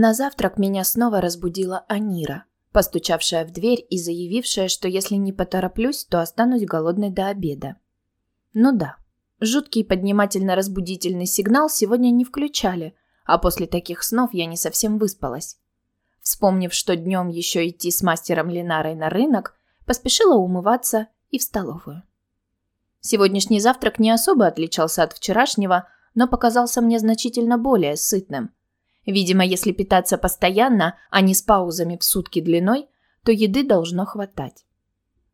На завтрак меня снова разбудила Анира, постучавшая в дверь и заявившая, что если не потороплюсь, то останусь голодной до обеда. Ну да, жуткий поднимательно-разбудительный сигнал сегодня не включали, а после таких снов я не совсем выспалась. Вспомнив, что днем еще идти с мастером Ленарой на рынок, поспешила умываться и в столовую. Сегодняшний завтрак не особо отличался от вчерашнего, но показался мне значительно более сытным – Видимо, если питаться постоянно, а не с паузами в сутки длиной, то еды должно хватать.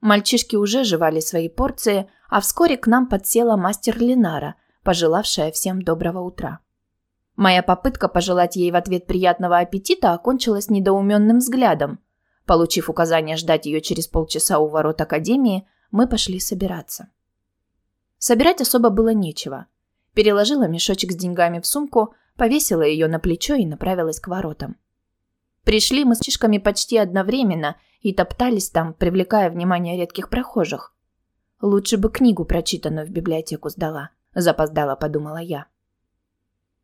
Мальчишки уже жевали свои порции, а вскоре к нам подсела мастер Ленара, пожелавшая всем доброго утра. Моя попытка пожелать ей в ответ приятного аппетита окончилась недоуменным взглядом. Получив указание ждать ее через полчаса у ворот академии, мы пошли собираться. Собирать особо было нечего. Переложила мешочек с деньгами в сумку, повесила ее на плечо и направилась к воротам. Пришли мы с чишками почти одновременно и топтались там, привлекая внимание редких прохожих. Лучше бы книгу прочитанную в библиотеку сдала, запоздала, подумала я.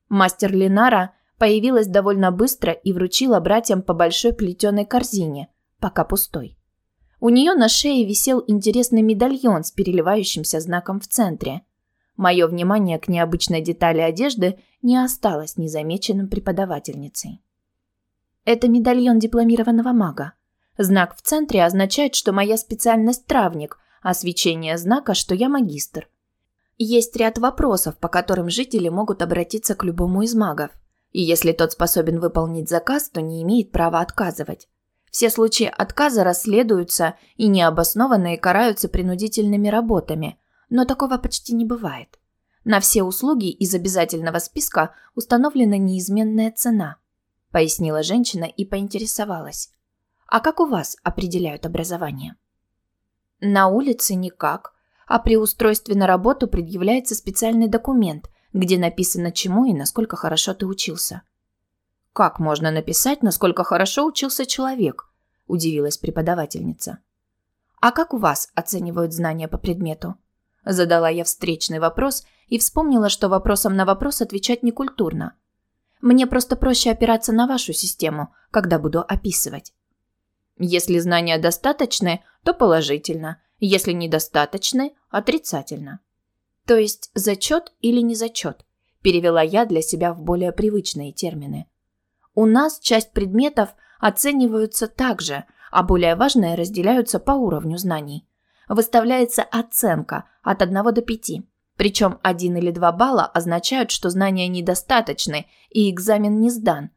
Мастер Линара появилась довольно быстро и вручила братьям по большой плетеной корзине, пока пустой. У нее на шее висел интересный медальон с переливающимся знаком в центре. Мое внимание к необычной детали одежды не осталось незамеченным преподавательницей. Это медальон дипломированного мага. Знак в центре означает, что моя специальность травник, а свечение знака, что я магистр. Есть ряд вопросов, по которым жители могут обратиться к любому из магов. И если тот способен выполнить заказ, то не имеет права отказывать. Все случаи отказа расследуются и необоснованные караются принудительными работами, но такого почти не бывает. На все услуги из обязательного списка установлена неизменная цена, пояснила женщина и поинтересовалась. А как у вас определяют образование? На улице никак, а при устройстве на работу предъявляется специальный документ, где написано чему и насколько хорошо ты учился. Как можно написать, насколько хорошо учился человек? удивилась преподавательница. А как у вас оценивают знания по предмету? Задала я встречный вопрос и вспомнила, что вопросом на вопрос отвечать некультурно. Мне просто проще опираться на вашу систему, когда буду описывать. Если знания достаточны, то положительно. Если недостаточны, отрицательно. То есть зачет или не зачет, перевела я для себя в более привычные термины. У нас часть предметов оцениваются также, а более важные разделяются по уровню знаний выставляется оценка от 1 до 5. Причем 1 или 2 балла означают, что знания недостаточны и экзамен не сдан.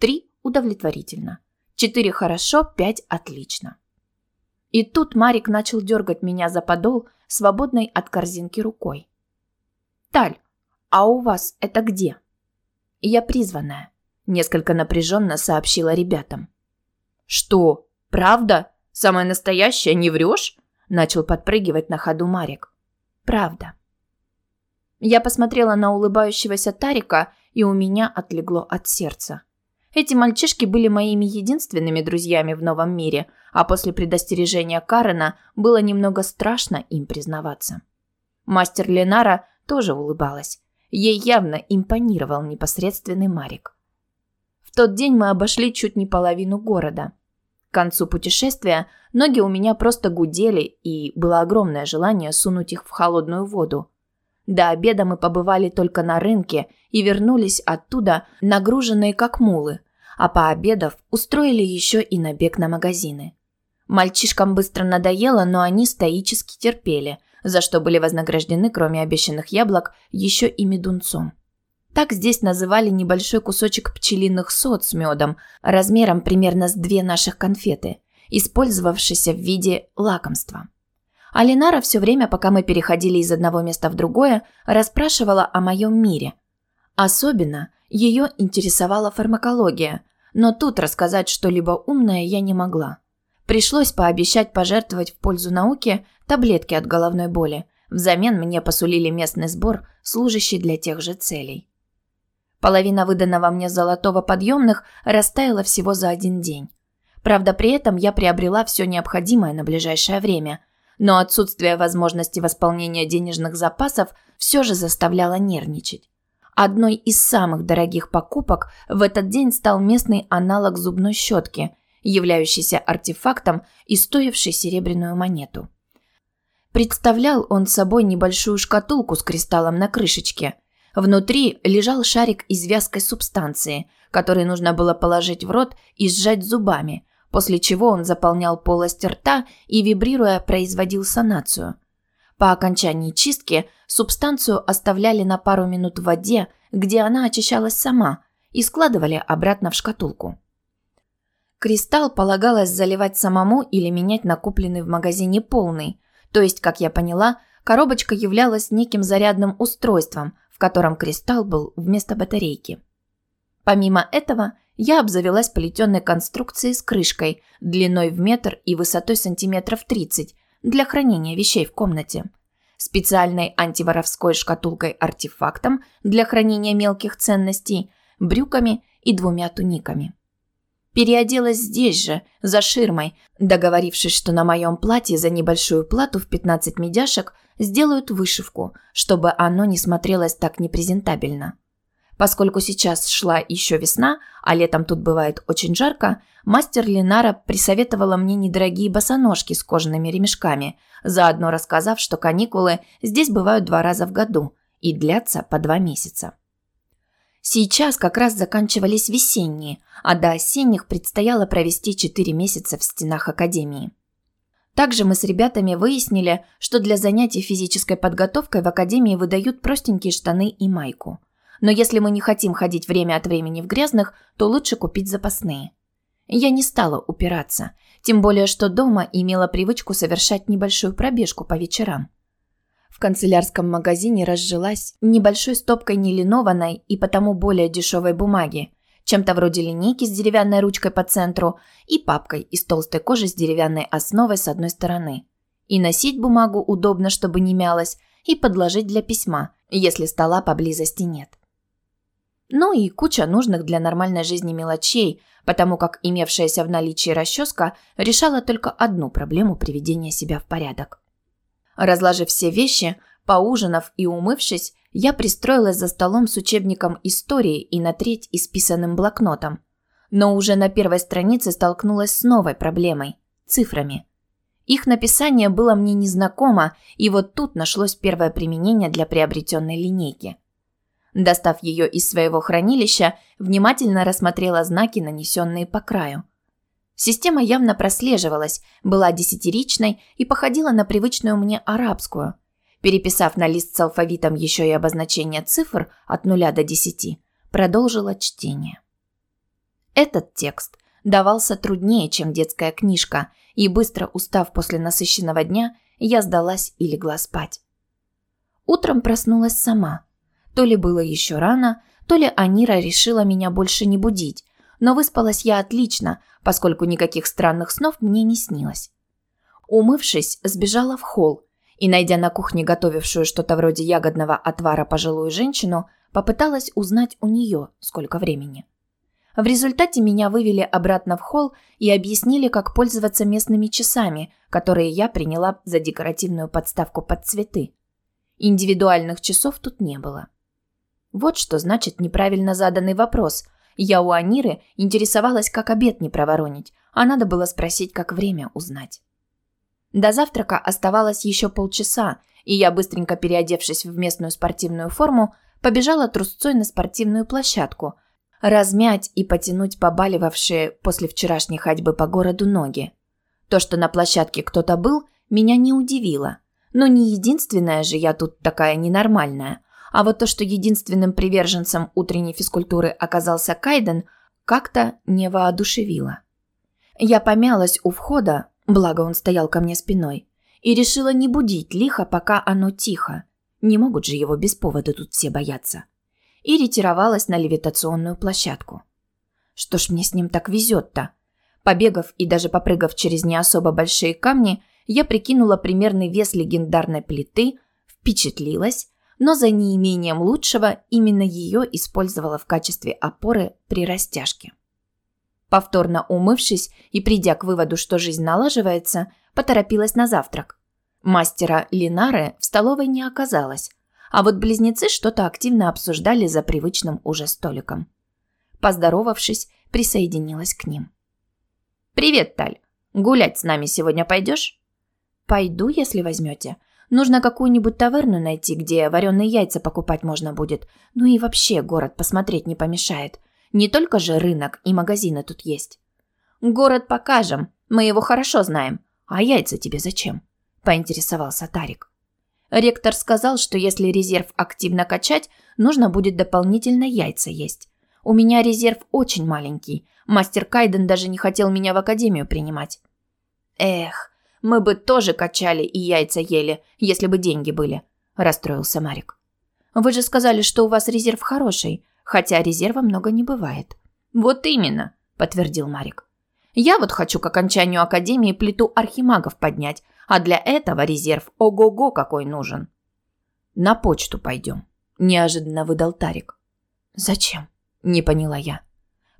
3 удовлетворительно. 4 хорошо, 5 отлично. И тут Марик начал дергать меня за подол, свободной от корзинки рукой. «Таль, а у вас это где?» «Я призванная», – несколько напряженно сообщила ребятам. «Что, правда? Самое настоящее, не врешь?» Начал подпрыгивать на ходу Марик. Правда. Я посмотрела на улыбающегося Тарика, и у меня отлегло от сердца. Эти мальчишки были моими единственными друзьями в новом мире, а после предостережения Карена было немного страшно им признаваться. Мастер Ленара тоже улыбалась. Ей явно импонировал непосредственный Марик. В тот день мы обошли чуть не половину города – к концу путешествия ноги у меня просто гудели, и было огромное желание сунуть их в холодную воду. До обеда мы побывали только на рынке и вернулись оттуда нагруженные как мулы, а пообедав устроили еще и набег на магазины. Мальчишкам быстро надоело, но они стоически терпели, за что были вознаграждены, кроме обещанных яблок, еще и медунцом. Так здесь называли небольшой кусочек пчелиных сот с медом, размером примерно с две наших конфеты, использовавшийся в виде лакомства. А Ленара все время, пока мы переходили из одного места в другое, расспрашивала о моем мире. Особенно ее интересовала фармакология, но тут рассказать что-либо умное я не могла. Пришлось пообещать пожертвовать в пользу науки таблетки от головной боли. Взамен мне посулили местный сбор, служащий для тех же целей. Половина выданного мне золотого подъемных растаяла всего за один день. Правда, при этом я приобрела все необходимое на ближайшее время, но отсутствие возможности восполнения денежных запасов все же заставляло нервничать. Одной из самых дорогих покупок в этот день стал местный аналог зубной щетки, являющийся артефактом и стоивший серебряную монету. Представлял он собой небольшую шкатулку с кристаллом на крышечке. Внутри лежал шарик из вязкой субстанции, который нужно было положить в рот и сжать зубами, после чего он заполнял полость рта и, вибрируя, производил санацию – по окончании чистки субстанцию оставляли на пару минут в воде, где она очищалась сама, и складывали обратно в шкатулку. Кристалл полагалось заливать самому или менять накопленный в магазине полный, то есть, как я поняла, коробочка являлась неким зарядным устройством, в котором кристалл был вместо батарейки. Помимо этого, я обзавелась плетеной конструкцией с крышкой длиной в метр и высотой сантиметров 30, для хранения вещей в комнате, специальной антиворовской шкатулкой-артефактом для хранения мелких ценностей, брюками и двумя туниками. Переоделась здесь же, за ширмой, договорившись, что на моем платье за небольшую плату в 15 медяшек сделают вышивку, чтобы оно не смотрелось так непрезентабельно. Поскольку сейчас шла еще весна, а летом тут бывает очень жарко, мастер Ленара присоветовала мне недорогие босоножки с кожаными ремешками, заодно рассказав, что каникулы здесь бывают два раза в году и длятся по два месяца. Сейчас как раз заканчивались весенние, а до осенних предстояло провести четыре месяца в стенах академии. Также мы с ребятами выяснили, что для занятий физической подготовкой в академии выдают простенькие штаны и майку – но если мы не хотим ходить время от времени в грязных, то лучше купить запасные. Я не стала упираться, тем более что дома имела привычку совершать небольшую пробежку по вечерам. Канцелярском магазине разжилась небольшой стопкой нелинованной и потому более дешевой бумаги, чем-то вроде линейки с деревянной ручкой по центру и папкой из толстой кожи с деревянной основой с одной стороны. И носить бумагу удобно, чтобы не мялась, и подложить для письма, если стола поблизости нет. Ну и куча нужных для нормальной жизни мелочей, потому как имевшаяся в наличии расческа решала только одну проблему приведения себя в порядок. Разложив все вещи, поужинав и умывшись, я пристроилась за столом с учебником истории и на треть исписанным блокнотом. Но уже на первой странице столкнулась с новой проблемой – цифрами. Их написание было мне незнакомо, и вот тут нашлось первое применение для приобретенной линейки – Достав ее из своего хранилища, внимательно рассмотрела знаки, нанесенные по краю. Система явно прослеживалась, была десятиричной и походила на привычную мне арабскую. Переписав на лист с алфавитом еще и обозначение цифр от нуля до десяти, продолжила чтение. Этот текст давался труднее, чем детская книжка, и быстро устав после насыщенного дня, я сдалась и легла спать. Утром проснулась сама – то ли было еще рано, то ли Анира решила меня больше не будить, но выспалась я отлично, поскольку никаких странных снов мне не снилось. Умывшись, сбежала в холл и, найдя на кухне готовившую что-то вроде ягодного отвара пожилую женщину, попыталась узнать у нее, сколько времени. В результате меня вывели обратно в холл и объяснили, как пользоваться местными часами, которые я приняла за декоративную подставку под цветы. Индивидуальных часов тут не было. Вот что значит неправильно заданный вопрос. Я у Аниры интересовалась, как обед не проворонить, а надо было спросить, как время узнать. До завтрака оставалось еще полчаса, и я, быстренько переодевшись в местную спортивную форму, побежала трусцой на спортивную площадку, размять и потянуть побаливавшие после вчерашней ходьбы по городу ноги. То, что на площадке кто-то был, меня не удивило. Но не единственная же я тут такая ненормальная. А вот то, что единственным приверженцем утренней физкультуры оказался Кайден, как-то не воодушевило. Я помялась у входа, благо он стоял ко мне спиной, и решила не будить лихо, пока оно тихо. Не могут же его без повода тут все бояться. И ретировалась на левитационную площадку. Что ж мне с ним так везет-то? Побегав и даже попрыгав через не особо большие камни, я прикинула примерный вес легендарной плиты, впечатлилась но за неимением лучшего именно ее использовала в качестве опоры при растяжке. Повторно умывшись и придя к выводу, что жизнь налаживается, поторопилась на завтрак. Мастера Линары в столовой не оказалось, а вот близнецы что-то активно обсуждали за привычным уже столиком. Поздоровавшись, присоединилась к ним. «Привет, Таль. Гулять с нами сегодня пойдешь?» «Пойду, если возьмете. Нужно какую-нибудь таверну найти, где вареные яйца покупать можно будет. Ну и вообще город посмотреть не помешает. Не только же рынок и магазины тут есть». «Город покажем. Мы его хорошо знаем. А яйца тебе зачем?» – поинтересовался Тарик. Ректор сказал, что если резерв активно качать, нужно будет дополнительно яйца есть. У меня резерв очень маленький. Мастер Кайден даже не хотел меня в академию принимать. Эх, мы бы тоже качали и яйца ели, если бы деньги были, расстроился Марик. Вы же сказали, что у вас резерв хороший, хотя резерва много не бывает. Вот именно, подтвердил Марик. Я вот хочу к окончанию академии плиту архимагов поднять, а для этого резерв ого-го какой нужен. На почту пойдем, неожиданно выдал Тарик. Зачем? Не поняла я.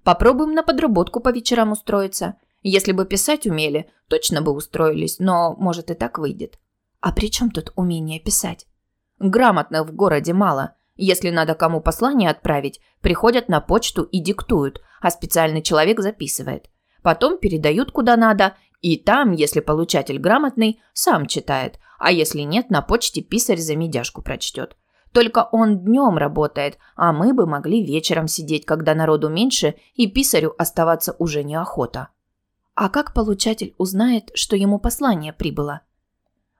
Попробуем на подработку по вечерам устроиться. Если бы писать умели, точно бы устроились, но, может, и так выйдет. А при чем тут умение писать? Грамотных в городе мало. Если надо кому послание отправить, приходят на почту и диктуют, а специальный человек записывает. Потом передают куда надо, и там, если получатель грамотный, сам читает, а если нет, на почте писарь за медяшку прочтет. Только он днем работает, а мы бы могли вечером сидеть, когда народу меньше, и писарю оставаться уже неохота. А как получатель узнает, что ему послание прибыло?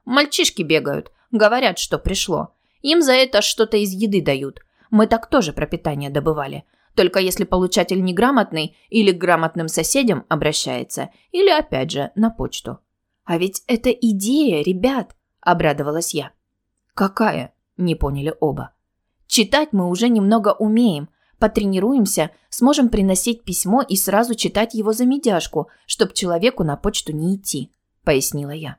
Мальчишки бегают, говорят, что пришло. Им за это что-то из еды дают. Мы так тоже пропитание добывали. Только если получатель неграмотный или к грамотным соседям обращается, или опять же на почту. А ведь это идея, ребят, обрадовалась я. Какая? Не поняли оба. Читать мы уже немного умеем. Потренируемся, сможем приносить письмо и сразу читать его за медяшку, чтоб человеку на почту не идти, пояснила я.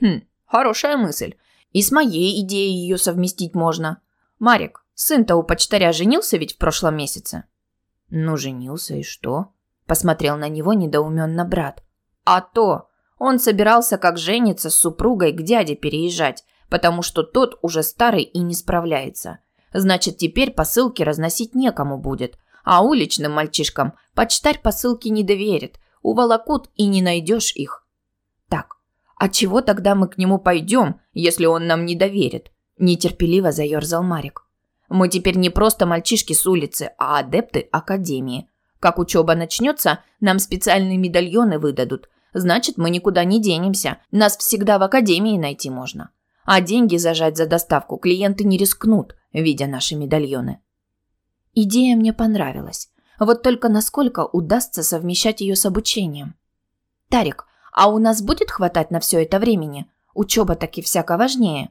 Хм, хорошая мысль. И с моей идеей ее совместить можно. Марик, сын-то у почтаря женился ведь в прошлом месяце. Ну, женился и что? Посмотрел на него недоуменно брат. А то! Он собирался, как жениться с супругой, к дяде переезжать, потому что тот уже старый и не справляется. Значит, теперь посылки разносить некому будет. А уличным мальчишкам почтарь посылки не доверит. Уволокут и не найдешь их. Так, а чего тогда мы к нему пойдем, если он нам не доверит? Нетерпеливо заерзал Марик. Мы теперь не просто мальчишки с улицы, а адепты академии. Как учеба начнется, нам специальные медальоны выдадут. Значит, мы никуда не денемся. Нас всегда в академии найти можно. А деньги зажать за доставку клиенты не рискнут, видя наши медальоны. Идея мне понравилась. Вот только насколько удастся совмещать ее с обучением. Тарик, а у нас будет хватать на все это времени? Учеба таки всяко важнее.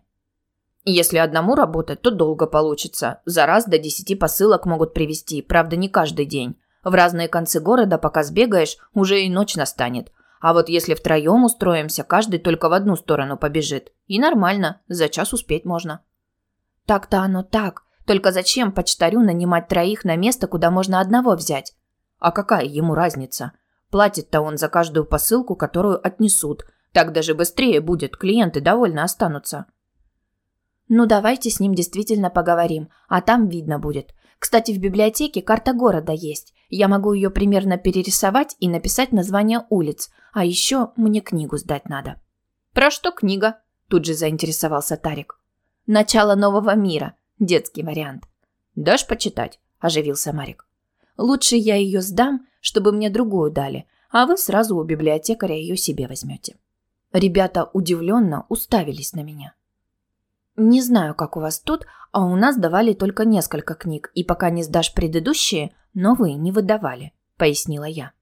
Если одному работать, то долго получится. За раз до десяти посылок могут привезти, правда, не каждый день. В разные концы города, пока сбегаешь, уже и ночь настанет. А вот если втроем устроимся, каждый только в одну сторону побежит. И нормально, за час успеть можно. Так-то оно так. Только зачем почтарю нанимать троих на место, куда можно одного взять? А какая ему разница? Платит-то он за каждую посылку, которую отнесут. Так даже быстрее будет, клиенты довольны останутся. Ну, давайте с ним действительно поговорим, а там видно будет. Кстати, в библиотеке карта города есть. Я могу ее примерно перерисовать и написать название улиц. А еще мне книгу сдать надо. Про что книга? Тут же заинтересовался Тарик. Начало нового мира. Детский вариант. Дашь почитать? Оживился Марик. Лучше я ее сдам, чтобы мне другую дали, а вы сразу у библиотекаря ее себе возьмете. Ребята удивленно уставились на меня. Не знаю, как у вас тут, а у нас давали только несколько книг, и пока не сдашь предыдущие, новые не выдавали, пояснила я.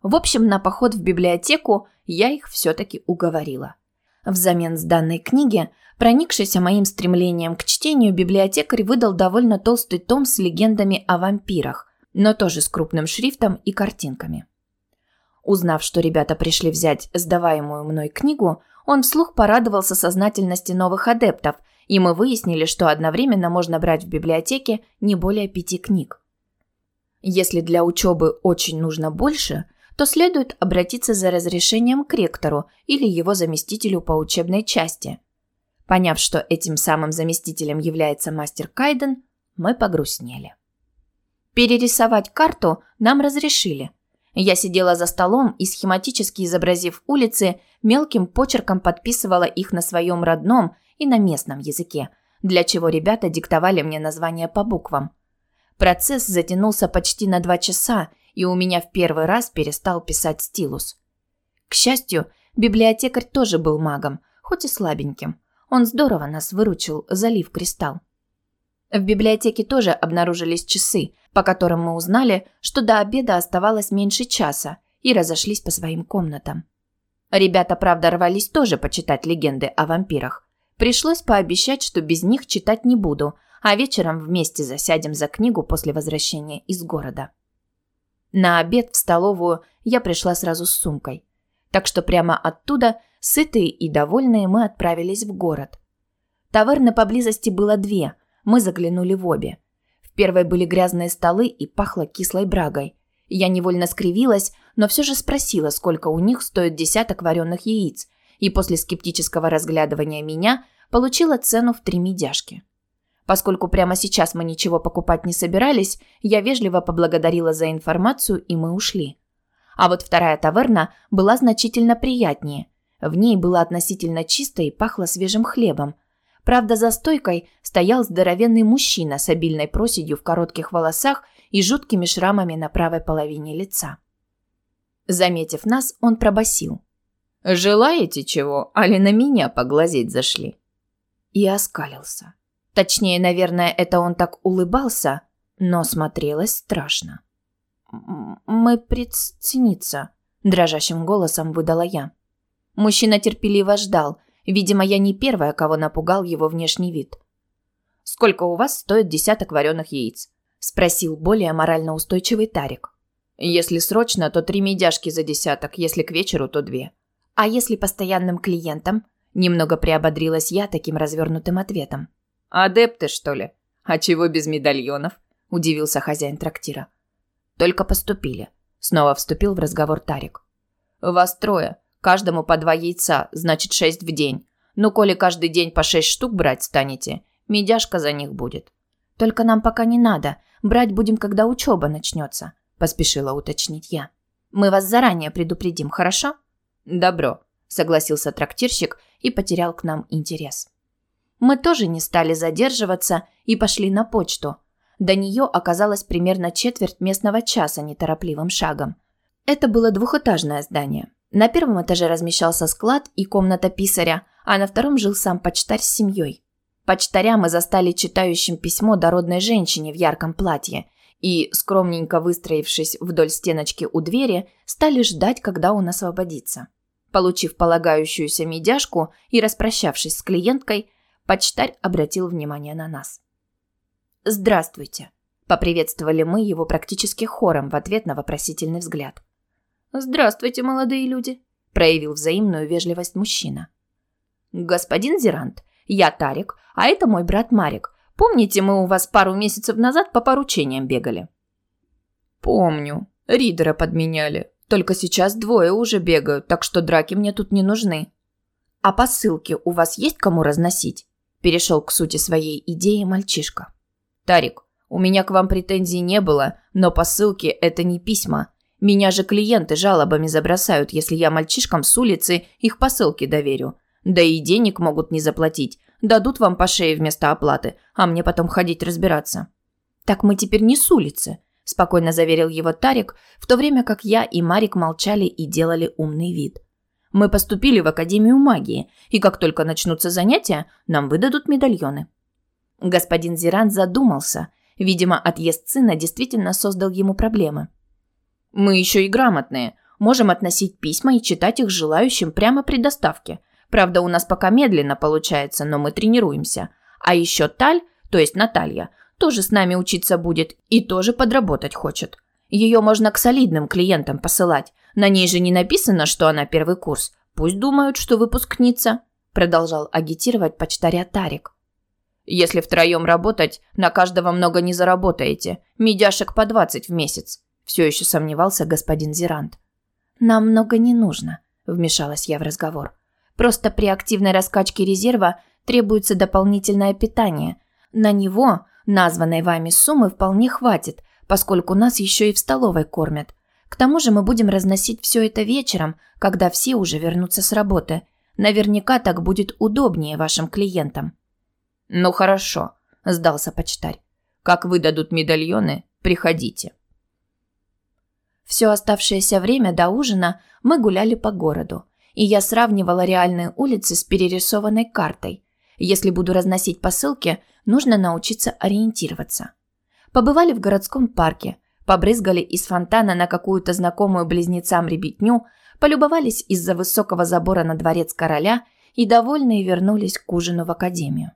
В общем, на поход в библиотеку я их все-таки уговорила. Взамен сданной книги, проникшийся моим стремлением к чтению, библиотекарь выдал довольно толстый том с легендами о вампирах, но тоже с крупным шрифтом и картинками. Узнав, что ребята пришли взять сдаваемую мной книгу, он вслух порадовался сознательности новых адептов, и мы выяснили, что одновременно можно брать в библиотеке не более пяти книг. Если для учебы очень нужно больше, то следует обратиться за разрешением к ректору или его заместителю по учебной части. Поняв, что этим самым заместителем является мастер Кайден, мы погрустнели. Перерисовать карту нам разрешили. Я сидела за столом и, схематически изобразив улицы, мелким почерком подписывала их на своем родном и на местном языке, для чего ребята диктовали мне названия по буквам. Процесс затянулся почти на два часа, и у меня в первый раз перестал писать стилус. К счастью, библиотекарь тоже был магом, хоть и слабеньким. Он здорово нас выручил, залив кристалл. В библиотеке тоже обнаружились часы, по которым мы узнали, что до обеда оставалось меньше часа, и разошлись по своим комнатам. Ребята, правда, рвались тоже почитать легенды о вампирах. Пришлось пообещать, что без них читать не буду, а вечером вместе засядем за книгу после возвращения из города. На обед в столовую я пришла сразу с сумкой. Так что прямо оттуда, сытые и довольные, мы отправились в город. Таверны поблизости было две, мы заглянули в обе. В первой были грязные столы и пахло кислой брагой. Я невольно скривилась, но все же спросила, сколько у них стоит десяток вареных яиц, и после скептического разглядывания меня получила цену в три медяшки. Поскольку прямо сейчас мы ничего покупать не собирались, я вежливо поблагодарила за информацию, и мы ушли. А вот вторая таверна была значительно приятнее. В ней было относительно чисто и пахло свежим хлебом. Правда, за стойкой стоял здоровенный мужчина с обильной проседью в коротких волосах и жуткими шрамами на правой половине лица. Заметив нас, он пробасил: «Желаете чего, али на меня поглазеть зашли?» И оскалился. Точнее, наверное, это он так улыбался, но смотрелось страшно. «Мы предцениться», – дрожащим голосом выдала я. Мужчина терпеливо ждал. Видимо, я не первая, кого напугал его внешний вид. «Сколько у вас стоит десяток вареных яиц?» – спросил более морально устойчивый Тарик. «Если срочно, то три медяшки за десяток, если к вечеру, то две». «А если постоянным клиентам?» – немного приободрилась я таким развернутым ответом. «Адепты, что ли? А чего без медальонов?» – удивился хозяин трактира. Только поступили. Снова вступил в разговор Тарик. Вас трое. Каждому по два яйца, значит шесть в день. Ну, коли каждый день по шесть штук брать станете, медяшка за них будет. Только нам пока не надо. Брать будем, когда учеба начнется, поспешила уточнить я. Мы вас заранее предупредим, хорошо? Добро, согласился трактирщик и потерял к нам интерес. Мы тоже не стали задерживаться и пошли на почту – до нее оказалось примерно четверть местного часа неторопливым шагом. Это было двухэтажное здание. На первом этаже размещался склад и комната писаря, а на втором жил сам почтарь с семьей. Почтаря мы застали читающим письмо дородной женщине в ярком платье и, скромненько выстроившись вдоль стеночки у двери, стали ждать, когда он освободится. Получив полагающуюся медяшку и распрощавшись с клиенткой, почтарь обратил внимание на нас. «Здравствуйте», – поприветствовали мы его практически хором в ответ на вопросительный взгляд. «Здравствуйте, молодые люди», – проявил взаимную вежливость мужчина. «Господин Зерант, я Тарик, а это мой брат Марик. Помните, мы у вас пару месяцев назад по поручениям бегали?» «Помню. Ридера подменяли. Только сейчас двое уже бегают, так что драки мне тут не нужны». «А посылки у вас есть кому разносить?» Перешел к сути своей идеи мальчишка. «Тарик, у меня к вам претензий не было, но посылки – это не письма. Меня же клиенты жалобами забросают, если я мальчишкам с улицы их посылки доверю. Да и денег могут не заплатить. Дадут вам по шее вместо оплаты, а мне потом ходить разбираться». «Так мы теперь не с улицы», – спокойно заверил его Тарик, в то время как я и Марик молчали и делали умный вид. «Мы поступили в Академию магии, и как только начнутся занятия, нам выдадут медальоны». Господин Зиран задумался. Видимо, отъезд сына действительно создал ему проблемы. «Мы еще и грамотные. Можем относить письма и читать их желающим прямо при доставке. Правда, у нас пока медленно получается, но мы тренируемся. А еще Таль, то есть Наталья, тоже с нами учиться будет и тоже подработать хочет. Ее можно к солидным клиентам посылать. На ней же не написано, что она первый курс. Пусть думают, что выпускница», – продолжал агитировать почтаря Тарик. Если втроем работать, на каждого много не заработаете. Медяшек по двадцать в месяц. Все еще сомневался господин Зерант. Нам много не нужно, вмешалась я в разговор. Просто при активной раскачке резерва требуется дополнительное питание. На него названной вами суммы вполне хватит, поскольку нас еще и в столовой кормят. К тому же мы будем разносить все это вечером, когда все уже вернутся с работы. Наверняка так будет удобнее вашим клиентам. Ну хорошо, сдался почтарь. Как выдадут медальоны, приходите. Все оставшееся время до ужина мы гуляли по городу, и я сравнивала реальные улицы с перерисованной картой. Если буду разносить посылки, нужно научиться ориентироваться. Побывали в городском парке, побрызгали из фонтана на какую-то знакомую близнецам ребятню, полюбовались из-за высокого забора на дворец короля и довольные вернулись к ужину в академию.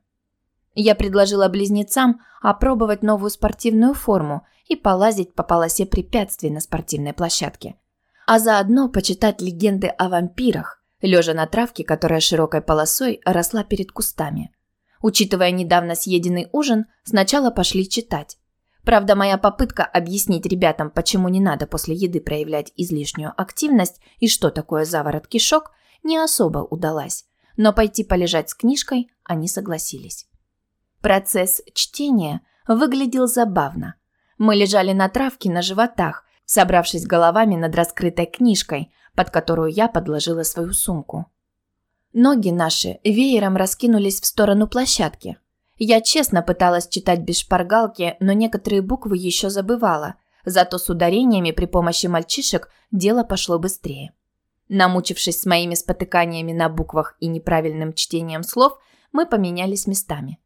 Я предложила близнецам опробовать новую спортивную форму и полазить по полосе препятствий на спортивной площадке. А заодно почитать легенды о вампирах, лежа на травке, которая широкой полосой росла перед кустами. Учитывая недавно съеденный ужин, сначала пошли читать. Правда, моя попытка объяснить ребятам, почему не надо после еды проявлять излишнюю активность и что такое заворот кишок, не особо удалась. Но пойти полежать с книжкой они согласились. Процесс чтения выглядел забавно. Мы лежали на травке на животах, собравшись головами над раскрытой книжкой, под которую я подложила свою сумку. Ноги наши веером раскинулись в сторону площадки. Я честно пыталась читать без шпаргалки, но некоторые буквы еще забывала. Зато с ударениями при помощи мальчишек дело пошло быстрее. Намучившись с моими спотыканиями на буквах и неправильным чтением слов, мы поменялись местами.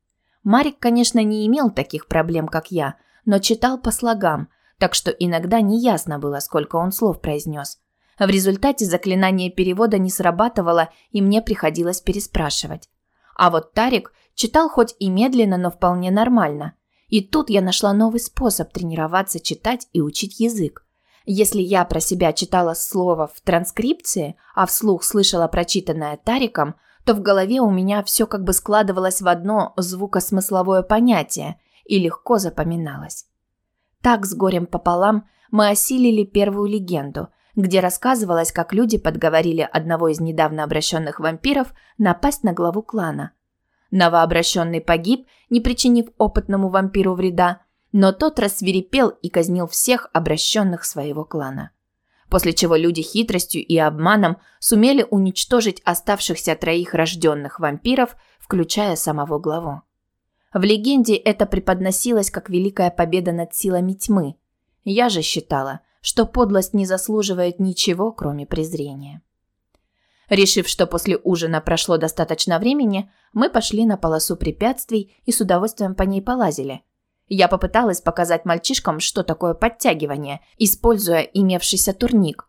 Марик, конечно, не имел таких проблем, как я, но читал по слогам, так что иногда неясно было, сколько он слов произнес. В результате заклинание перевода не срабатывало, и мне приходилось переспрашивать. А вот Тарик читал хоть и медленно, но вполне нормально. И тут я нашла новый способ тренироваться читать и учить язык. Если я про себя читала слово в транскрипции, а вслух слышала прочитанное Тариком, то в голове у меня все как бы складывалось в одно звукосмысловое понятие и легко запоминалось. Так с горем пополам мы осилили первую легенду, где рассказывалось, как люди подговорили одного из недавно обращенных вампиров напасть на главу клана. Новообращенный погиб, не причинив опытному вампиру вреда, но тот рассверепел и казнил всех обращенных своего клана после чего люди хитростью и обманом сумели уничтожить оставшихся троих рожденных вампиров, включая самого главу. В легенде это преподносилось как великая победа над силами тьмы. Я же считала, что подлость не заслуживает ничего, кроме презрения. Решив, что после ужина прошло достаточно времени, мы пошли на полосу препятствий и с удовольствием по ней полазили – я попыталась показать мальчишкам, что такое подтягивание, используя имевшийся турник.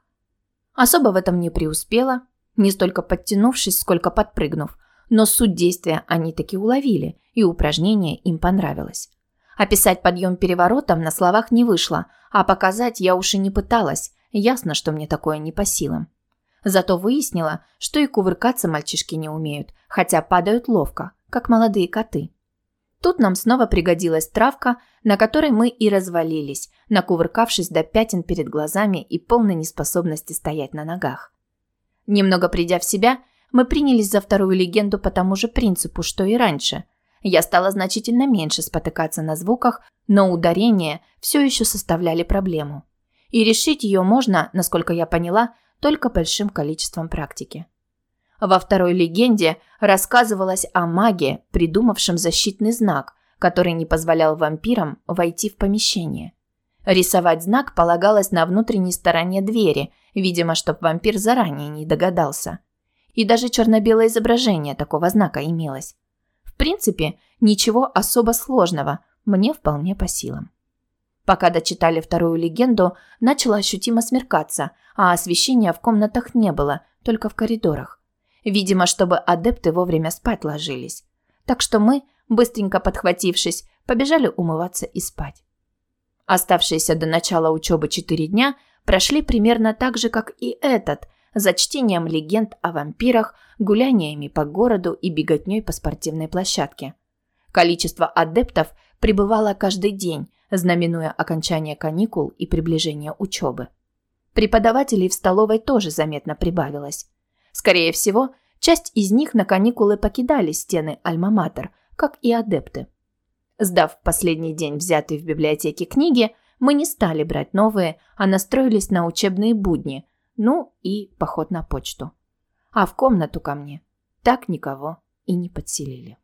Особо в этом не преуспела, не столько подтянувшись, сколько подпрыгнув, но суть действия они таки уловили, и упражнение им понравилось. Описать подъем переворотом на словах не вышло, а показать я уж и не пыталась, ясно, что мне такое не по силам. Зато выяснила, что и кувыркаться мальчишки не умеют, хотя падают ловко, как молодые коты. Тут нам снова пригодилась травка, на которой мы и развалились, накувыркавшись до пятен перед глазами и полной неспособности стоять на ногах. Немного придя в себя, мы принялись за вторую легенду по тому же принципу, что и раньше. Я стала значительно меньше спотыкаться на звуках, но ударения все еще составляли проблему. И решить ее можно, насколько я поняла, только большим количеством практики. Во второй легенде рассказывалось о маге, придумавшем защитный знак, который не позволял вампирам войти в помещение. Рисовать знак полагалось на внутренней стороне двери, видимо, чтоб вампир заранее не догадался. И даже черно-белое изображение такого знака имелось. В принципе, ничего особо сложного, мне вполне по силам. Пока дочитали вторую легенду, начало ощутимо смеркаться, а освещения в комнатах не было, только в коридорах. Видимо, чтобы адепты вовремя спать ложились. Так что мы, быстренько подхватившись, побежали умываться и спать. Оставшиеся до начала учебы четыре дня прошли примерно так же, как и этот, за чтением легенд о вампирах, гуляниями по городу и беготней по спортивной площадке. Количество адептов прибывало каждый день, знаменуя окончание каникул и приближение учебы. Преподавателей в столовой тоже заметно прибавилось. Скорее всего, Часть из них на каникулы покидали стены Альма-Матер, как и адепты. Сдав последний день взятые в библиотеке книги, мы не стали брать новые, а настроились на учебные будни, ну и поход на почту. А в комнату ко мне так никого и не подселили.